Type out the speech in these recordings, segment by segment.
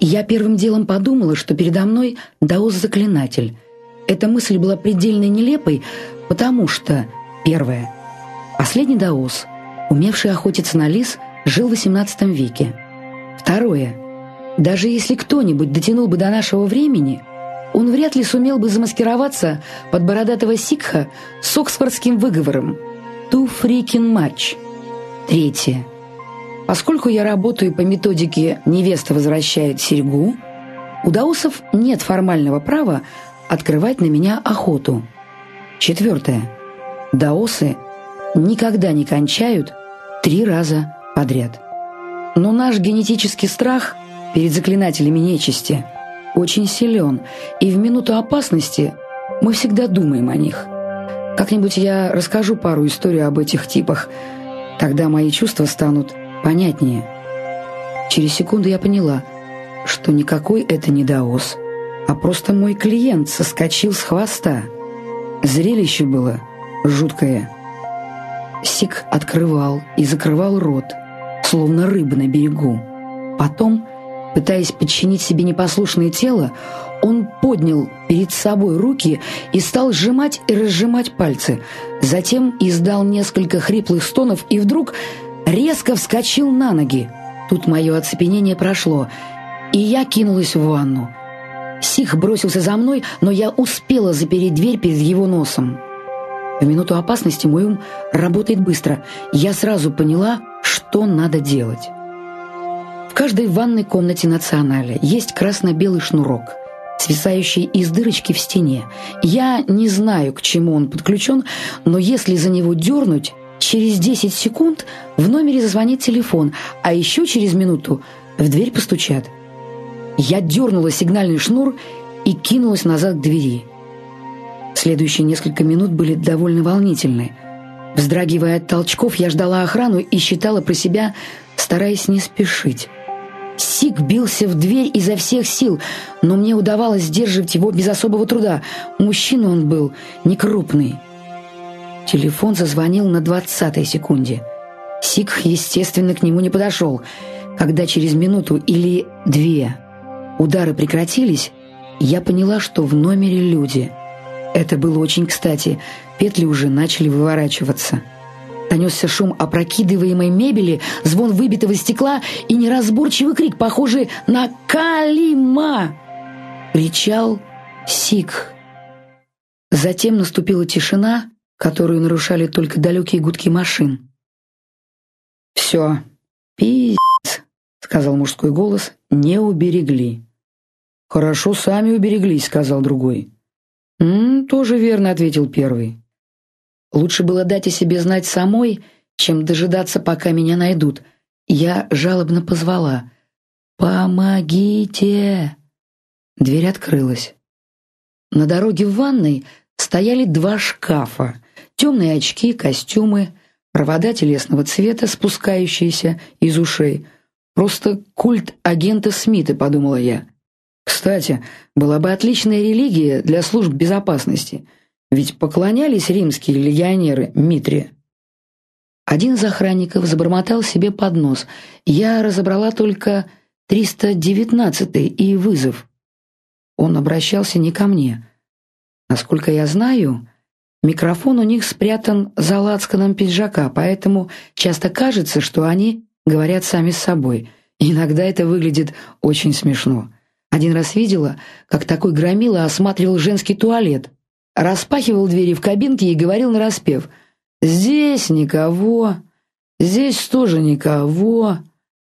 Я первым делом подумала, что передо мной даос-заклинатель. Эта мысль была предельно нелепой, потому что, первое, последний даос, умевший охотиться на лис, жил в XVIII веке. Второе, даже если кто-нибудь дотянул бы до нашего времени, он вряд ли сумел бы замаскироваться под бородатого сикха с оксфордским выговором «too freaking much». Третье. Поскольку я работаю по методике «невеста возвращает серьгу», у даусов нет формального права открывать на меня охоту. Четвертое. Даосы никогда не кончают три раза подряд. Но наш генетический страх перед заклинателями нечисти очень силен, и в минуту опасности мы всегда думаем о них. Как-нибудь я расскажу пару историй об этих типах, тогда мои чувства станут понятнее. Через секунду я поняла, что никакой это не даос, а просто мой клиент соскочил с хвоста. Зрелище было жуткое. Сик открывал и закрывал рот, словно рыба на берегу. Потом, пытаясь подчинить себе непослушное тело, он поднял перед собой руки и стал сжимать и разжимать пальцы. Затем издал несколько хриплых стонов и вдруг резко вскочил на ноги. Тут мое оцепенение прошло, и я кинулась в ванну. Сих бросился за мной, но я успела запереть дверь перед его носом. В минуту опасности мой ум работает быстро. Я сразу поняла, что надо делать. В каждой ванной комнате националя есть красно-белый шнурок, свисающий из дырочки в стене. Я не знаю, к чему он подключен, но если за него дернуть, Через 10 секунд в номере зазвонит телефон, а еще через минуту в дверь постучат. Я дернула сигнальный шнур и кинулась назад к двери. Следующие несколько минут были довольно волнительны. Вздрагивая от толчков, я ждала охрану и считала про себя, стараясь не спешить. Сик бился в дверь изо всех сил, но мне удавалось сдерживать его без особого труда. Мужчина он был не крупный, Телефон зазвонил на двадцатой секунде. Сикх, естественно, к нему не подошел. Когда через минуту или две удары прекратились, я поняла, что в номере люди. Это было очень кстати. Петли уже начали выворачиваться. Донесся шум опрокидываемой мебели, звон выбитого стекла и неразборчивый крик, похожий на «Калима!» Кричал Сикх. Затем наступила тишина, которую нарушали только далекие гудки машин. «Все, пиздец», — сказал мужской голос, — «не уберегли». «Хорошо, сами убереглись», — сказал другой. «М тоже верно», — ответил первый. «Лучше было дать о себе знать самой, чем дожидаться, пока меня найдут. Я жалобно позвала. «Помогите!» Дверь открылась. На дороге в ванной стояли два шкафа, темные очки, костюмы, провода телесного цвета, спускающиеся из ушей. Просто культ агента Смита, подумала я. Кстати, была бы отличная религия для служб безопасности, ведь поклонялись римские легионеры Митре. Один из охранников забормотал себе под нос. Я разобрала только 319 и вызов. Он обращался не ко мне. Насколько я знаю, Микрофон у них спрятан за лацканом пиджака, поэтому часто кажется, что они говорят сами с собой. Иногда это выглядит очень смешно. Один раз видела, как такой громила осматривал женский туалет, распахивал двери в кабинке и говорил нараспев «Здесь никого, здесь тоже никого,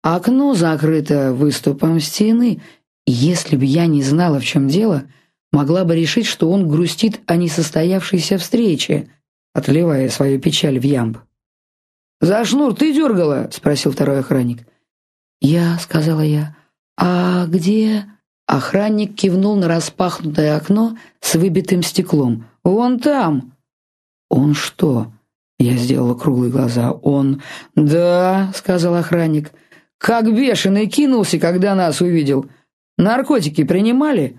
окно закрыто выступом стены». Если бы я не знала, в чем дело, могла бы решить, что он грустит о несостоявшейся встрече, отливая свою печаль в ямб. «За шнур ты дергала?» — спросил второй охранник. «Я», — сказала я. «А где...» Охранник кивнул на распахнутое окно с выбитым стеклом. «Вон там!» «Он что?» Я сделала круглые глаза. «Он...» «Да», — сказал охранник. «Как бешеный кинулся, когда нас увидел. Наркотики принимали?»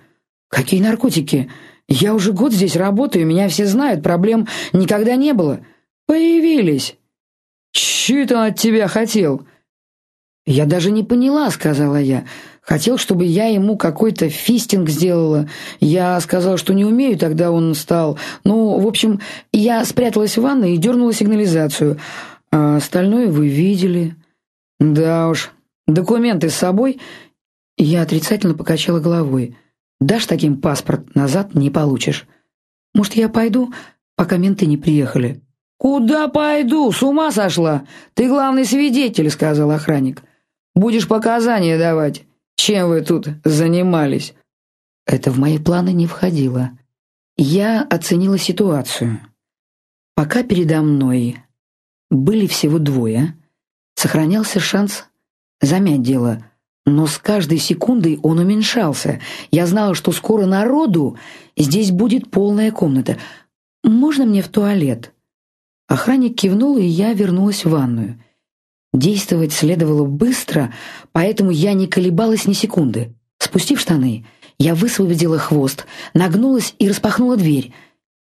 «Какие наркотики? Я уже год здесь работаю, меня все знают, проблем никогда не было. Появились. Это он от тебя хотел?» «Я даже не поняла», — сказала я. «Хотел, чтобы я ему какой-то фистинг сделала. Я сказала, что не умею, тогда он стал. Ну, в общем, я спряталась в ванной и дернула сигнализацию. А остальное вы видели». «Да уж, документы с собой?» Я отрицательно покачала головой. «Дашь таким паспорт, назад не получишь. Может, я пойду, пока менты не приехали?» «Куда пойду? С ума сошла? Ты главный свидетель», — сказал охранник. Будешь показания давать. Чем вы тут занимались?» Это в мои планы не входило. Я оценила ситуацию. Пока передо мной были всего двое, сохранялся шанс замять дело, но с каждой секундой он уменьшался. Я знала, что скоро народу здесь будет полная комната. «Можно мне в туалет?» Охранник кивнул, и я вернулась в ванную. Действовать следовало быстро, поэтому я не колебалась ни секунды. Спустив штаны, я высвободила хвост, нагнулась и распахнула дверь.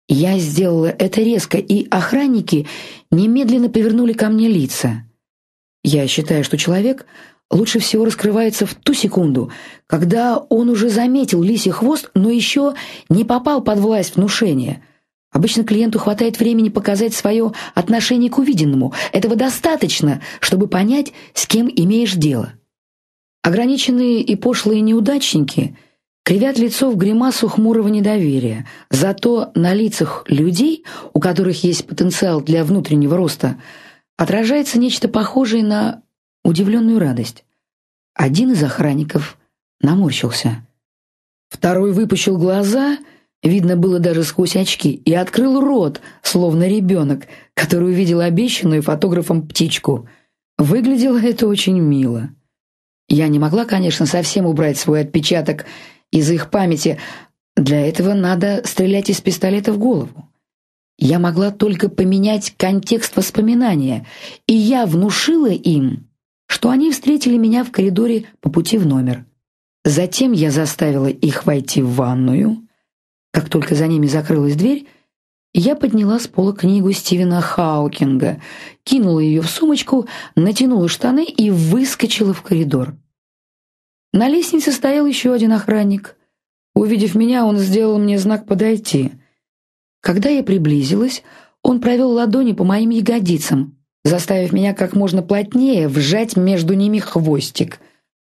Я сделала это резко, и охранники немедленно повернули ко мне лица. Я считаю, что человек лучше всего раскрывается в ту секунду, когда он уже заметил лисий хвост, но еще не попал под власть внушения — Обычно клиенту хватает времени показать свое отношение к увиденному. Этого достаточно, чтобы понять, с кем имеешь дело. Ограниченные и пошлые неудачники кривят лицо в гримасу хмурого недоверия. Зато на лицах людей, у которых есть потенциал для внутреннего роста, отражается нечто похожее на удивленную радость. Один из охранников наморщился. Второй выпучил глаза — Видно было даже сквозь очки, и открыл рот, словно ребенок, который увидел обещанную фотографом птичку. Выглядело это очень мило. Я не могла, конечно, совсем убрать свой отпечаток из их памяти. Для этого надо стрелять из пистолета в голову. Я могла только поменять контекст воспоминания, и я внушила им, что они встретили меня в коридоре по пути в номер. Затем я заставила их войти в ванную, как только за ними закрылась дверь, я подняла с пола книгу Стивена Хаукинга, кинула ее в сумочку, натянула штаны и выскочила в коридор. На лестнице стоял еще один охранник. Увидев меня, он сделал мне знак подойти. Когда я приблизилась, он провел ладони по моим ягодицам, заставив меня как можно плотнее вжать между ними хвостик —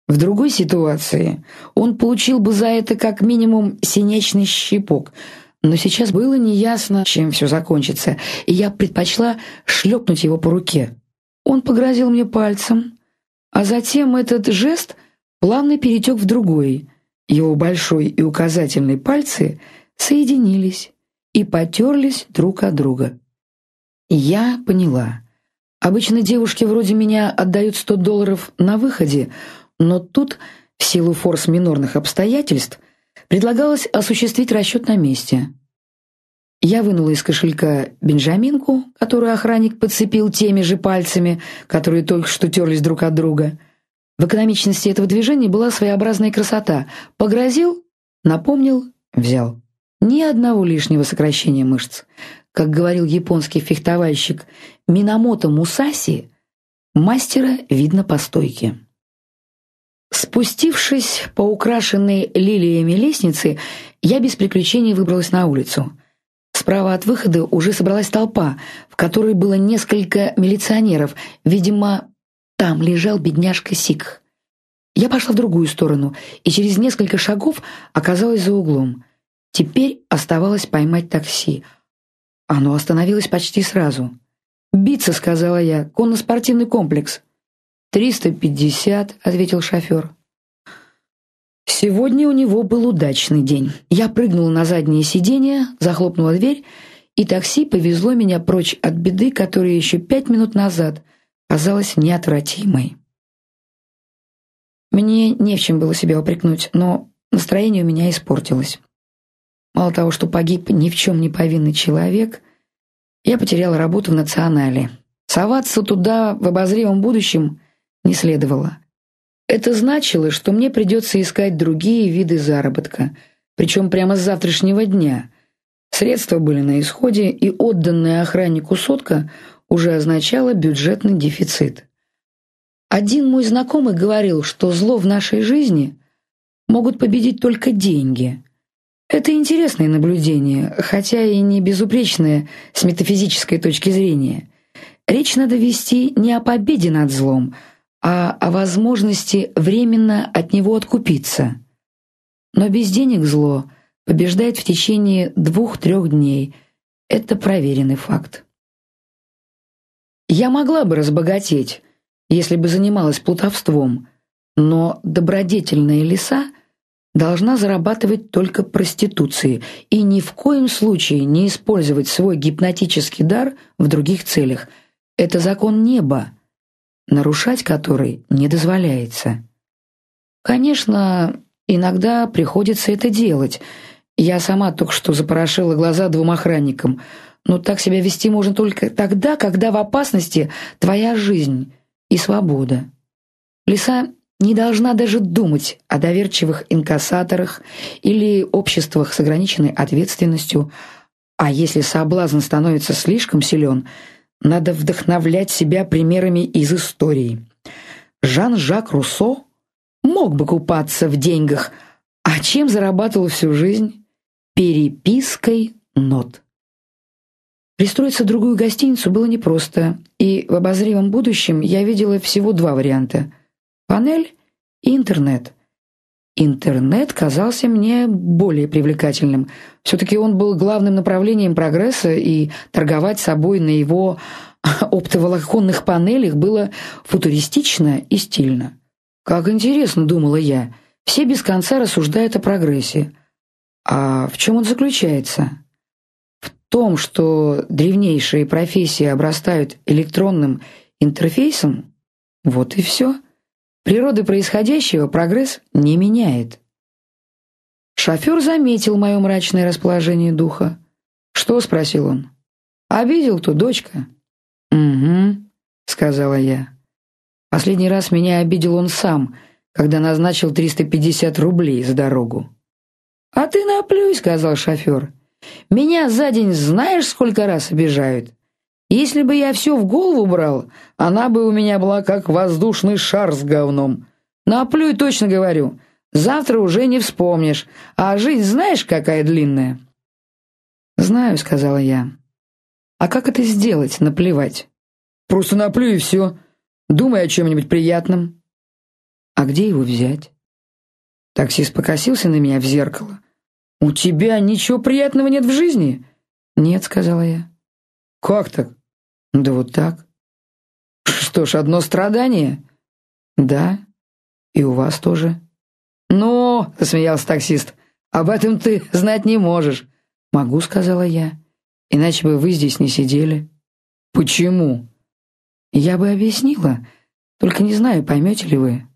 в другой ситуации он получил бы за это как минимум синячный щипок, но сейчас было неясно, чем все закончится, и я предпочла шлепнуть его по руке. Он погрозил мне пальцем, а затем этот жест плавно перетек в другой. Его большой и указательный пальцы соединились и потерлись друг от друга. Я поняла. Обычно девушки вроде меня отдают 100 долларов на выходе, но тут, в силу форс-минорных обстоятельств, предлагалось осуществить расчет на месте. Я вынула из кошелька бенджаминку, которую охранник подцепил теми же пальцами, которые только что терлись друг от друга. В экономичности этого движения была своеобразная красота. Погрозил, напомнил, взял. Ни одного лишнего сокращения мышц. Как говорил японский фехтовальщик Минамото Мусаси, мастера видно по стойке. Спустившись по украшенной лилиями лестнице, я без приключений выбралась на улицу. Справа от выхода уже собралась толпа, в которой было несколько милиционеров. Видимо, там лежал бедняжка Сикх. Я пошла в другую сторону и через несколько шагов оказалась за углом. Теперь оставалось поймать такси. Оно остановилось почти сразу. «Биться», — сказала я, — «конно-спортивный комплекс». «Триста пятьдесят», — ответил шофер. Сегодня у него был удачный день. Я прыгнула на заднее сиденье, захлопнула дверь, и такси повезло меня прочь от беды, которая еще пять минут назад казалась неотвратимой. Мне не в чем было себя упрекнуть, но настроение у меня испортилось. Мало того, что погиб ни в чем не повинный человек, я потеряла работу в «Национале». Соваться туда в обозримом будущем не следовало. Это значило, что мне придется искать другие виды заработка, причем прямо с завтрашнего дня. Средства были на исходе, и отданная охраннику сотка уже означала бюджетный дефицит. Один мой знакомый говорил, что зло в нашей жизни могут победить только деньги. Это интересное наблюдение, хотя и не безупречное с метафизической точки зрения. Речь надо вести не о победе над злом, а о возможности временно от него откупиться. Но без денег зло побеждает в течение двух-трех дней. Это проверенный факт. Я могла бы разбогатеть, если бы занималась плутовством, но добродетельная лиса должна зарабатывать только проституцией и ни в коем случае не использовать свой гипнотический дар в других целях. Это закон неба, нарушать который не дозволяется. Конечно, иногда приходится это делать. Я сама только что запорошила глаза двум охранникам, но так себя вести можно только тогда, когда в опасности твоя жизнь и свобода. Лиса не должна даже думать о доверчивых инкассаторах или обществах с ограниченной ответственностью, а если соблазн становится слишком силен, надо вдохновлять себя примерами из истории. Жан-Жак Руссо мог бы купаться в деньгах, а чем зарабатывал всю жизнь? Перепиской нот. Пристроиться в другую гостиницу было непросто, и в обозримом будущем я видела всего два варианта – панель интернет. Интернет казался мне более привлекательным. Все-таки он был главным направлением прогресса, и торговать собой на его оптоволоконных панелях было футуристично и стильно. Как интересно, думала я, все без конца рассуждают о прогрессе. А в чем он заключается? том, что древнейшие профессии обрастают электронным интерфейсом, вот и все. Природы происходящего прогресс не меняет. Шофер заметил мое мрачное расположение духа. «Что?» — спросил он. «Обидел-то, дочка?» «Угу», — сказала я. Последний раз меня обидел он сам, когда назначил 350 рублей за дорогу. «А ты наплюй», — сказал шофер. Меня за день знаешь, сколько раз обижают? Если бы я все в голову брал, она бы у меня была как воздушный шар с говном. Наплюй, точно говорю. Завтра уже не вспомнишь. А жизнь знаешь, какая длинная?» «Знаю», — сказала я. «А как это сделать, наплевать?» «Просто наплюй и все. Думай о чем-нибудь приятном». «А где его взять?» Таксист покосился на меня в зеркало. «У тебя ничего приятного нет в жизни?» «Нет», — сказала я. «Как так?» «Да вот так». «Что ж, одно страдание?» «Да, и у вас тоже». «Ну», — засмеялся таксист, — «об этом ты знать не можешь». «Могу», — сказала я, — «иначе бы вы здесь не сидели». «Почему?» «Я бы объяснила, только не знаю, поймете ли вы».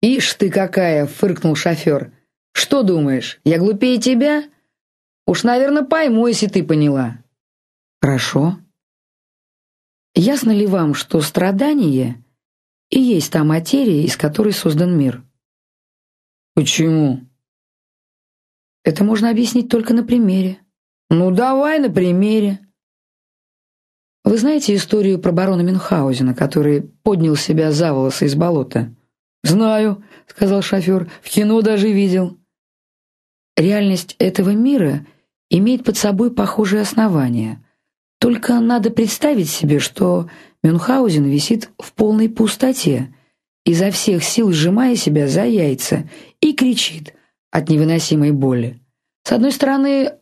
«Ишь ты какая!» — фыркнул шофер. Что думаешь, я глупее тебя? Уж, наверное, пойму, если ты поняла. Хорошо. Ясно ли вам, что страдание и есть та материя, из которой создан мир? Почему? Это можно объяснить только на примере. Ну, давай на примере. Вы знаете историю про барона Мюнхгаузена, который поднял себя за волосы из болота? «Знаю», — сказал шофер, — «в кино даже видел». Реальность этого мира имеет под собой похожие основания. Только надо представить себе, что Мюнхгаузен висит в полной пустоте, изо всех сил сжимая себя за яйца и кричит от невыносимой боли. С одной стороны,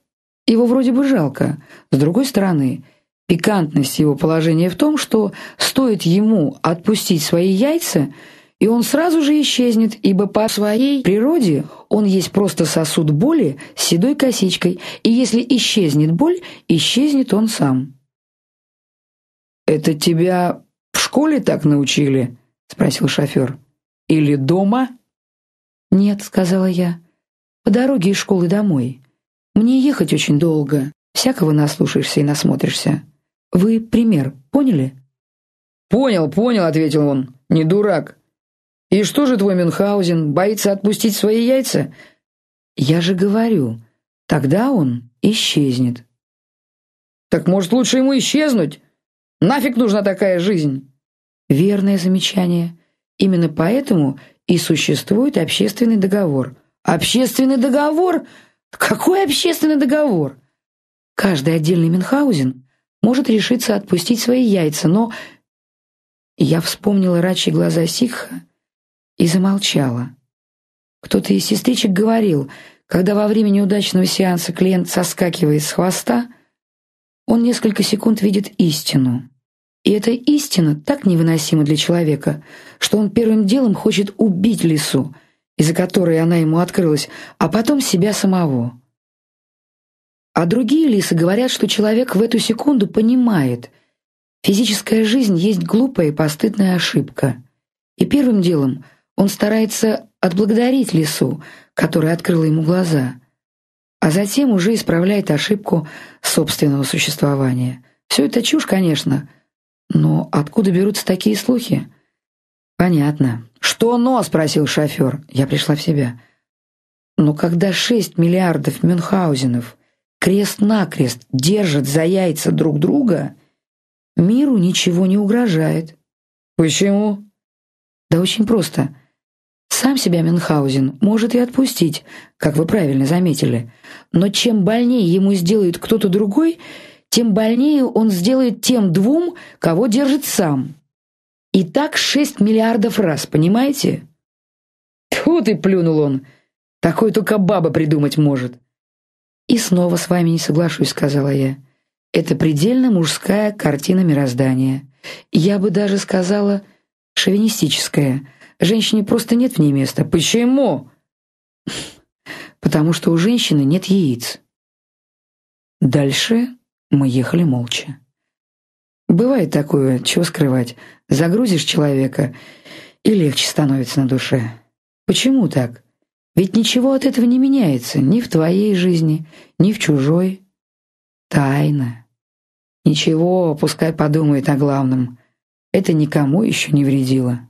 его вроде бы жалко, с другой стороны, пикантность его положения в том, что стоит ему отпустить свои яйца – и он сразу же исчезнет, ибо по своей природе он есть просто сосуд боли с седой косичкой, и если исчезнет боль, исчезнет он сам. «Это тебя в школе так научили?» — спросил шофер. «Или дома?» «Нет», — сказала я, — «по дороге из школы домой. Мне ехать очень долго, всякого наслушаешься и насмотришься. Вы пример поняли?» «Понял, понял», — ответил он, — «не дурак». «И что же твой Мюнхгаузен, боится отпустить свои яйца?» «Я же говорю, тогда он исчезнет». «Так может, лучше ему исчезнуть? Нафиг нужна такая жизнь?» «Верное замечание. Именно поэтому и существует общественный договор. Общественный договор? Какой общественный договор? Каждый отдельный Мюнхгаузен может решиться отпустить свои яйца, но... Я вспомнила рачьи глаза Сикха и замолчала. Кто-то из сестричек говорил, когда во время неудачного сеанса клиент соскакивает с хвоста, он несколько секунд видит истину. И эта истина так невыносима для человека, что он первым делом хочет убить лису, из-за которой она ему открылась, а потом себя самого. А другие лисы говорят, что человек в эту секунду понимает, физическая жизнь есть глупая и постыдная ошибка. И первым делом он старается отблагодарить лису, которая открыла ему глаза, а затем уже исправляет ошибку собственного существования. Все это чушь, конечно, но откуда берутся такие слухи? Понятно. «Что но?» — спросил шофер. Я пришла в себя. Но когда шесть миллиардов Мюнхгаузенов крест-накрест держат за яйца друг друга, миру ничего не угрожает. Почему? Да очень просто. Сам себя Мюнхгаузен может и отпустить, как вы правильно заметили. Но чем больнее ему сделает кто-то другой, тем больнее он сделает тем двум, кого держит сам. И так шесть миллиардов раз, понимаете? Тьфу ты, плюнул он. Такой только баба придумать может. И снова с вами не соглашусь, сказала я. Это предельно мужская картина мироздания. Я бы даже сказала шовинистическая. Женщине просто нет в ней места. Почему? Потому что у женщины нет яиц. Дальше мы ехали молча. Бывает такое, чего скрывать. Загрузишь человека, и легче становится на душе. Почему так? Ведь ничего от этого не меняется ни в твоей жизни, ни в чужой. Тайна. Ничего, пускай подумает о главном. Это никому еще не вредило.